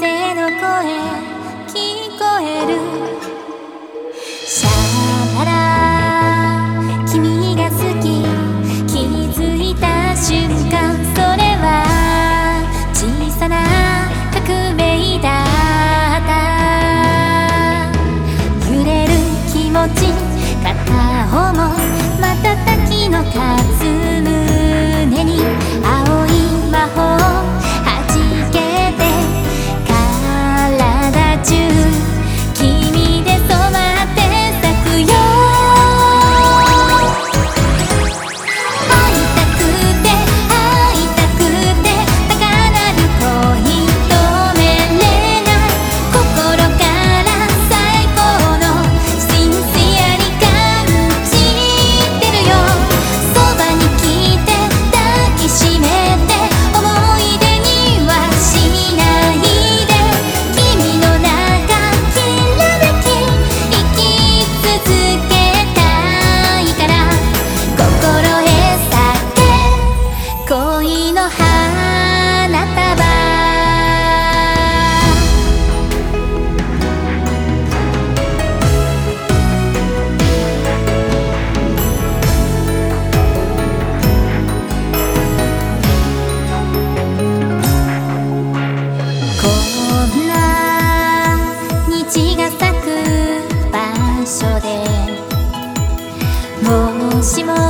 風の声聞こえる。シャララ君が好き気づいた瞬間それは小さな革命だった。揺れる気持ち片思い瞬きの数胸に青い魔法しま